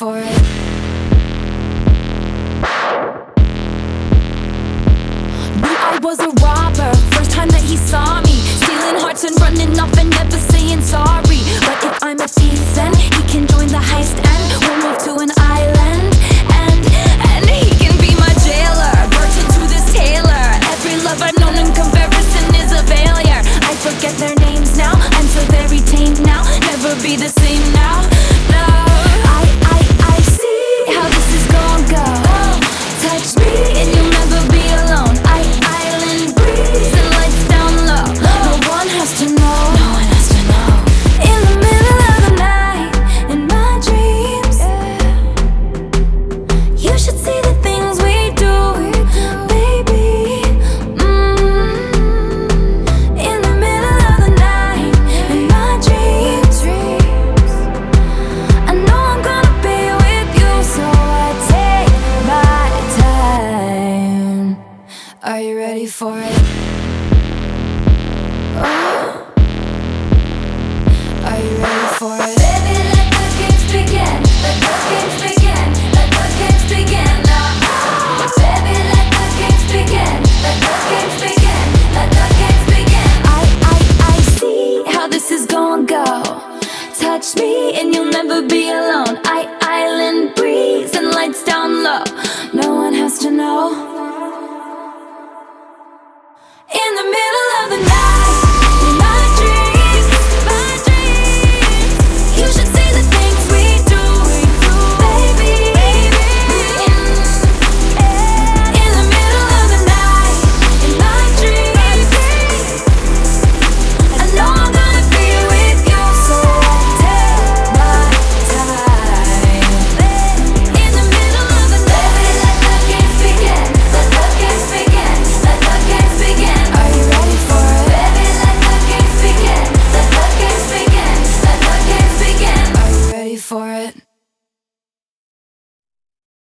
for it. Knew I was a robber, first time that he saw me. Stealing hearts and running off and never saying sorry. But if I'm a thief, then he can join the heist and we'll move to an Are you ready for it? Oh. Are you ready for it? Baby, let the games begin. Let the games begin. Let the games begin. Baby, let the games begin. Let the games begin. Let the games begin. I, I, I see how this is gonna go. Touch me and you'll never be alone. I,